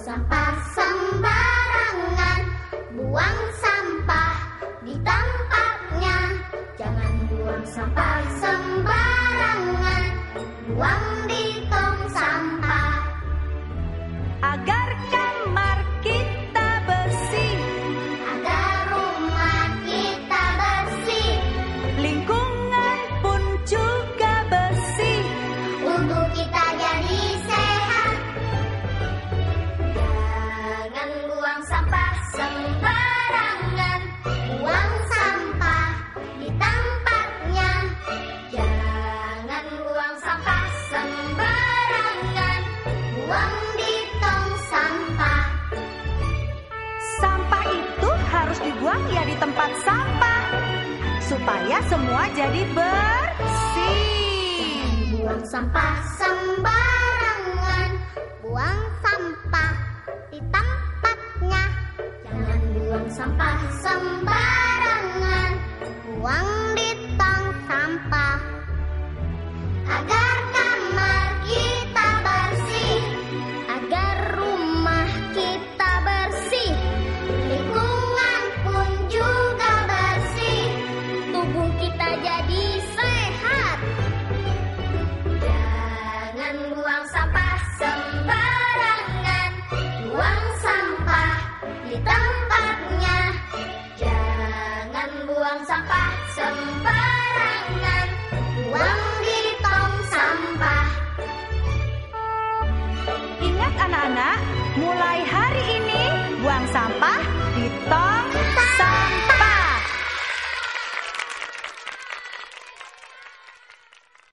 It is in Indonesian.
sampah sembarangan. Buang sampah di tempatnya. Jangan buang sampah sembarangan. Buang di tong sampah. Agar kamar kita bersih, Agar rumah kita bersih. Lingkungan pun juga bersih. Untuk kita dibuang ya di tempat sampah supaya semua jadi bersih. Buang sampah sembarangan Buang sampah di tempatnya Jangan buang sampah sembarangan di tempatnya. Jangan buang sampah sembarangan. Buang di tong sampah. Ingat anak-anak, mulai hari ini buang sampah di tong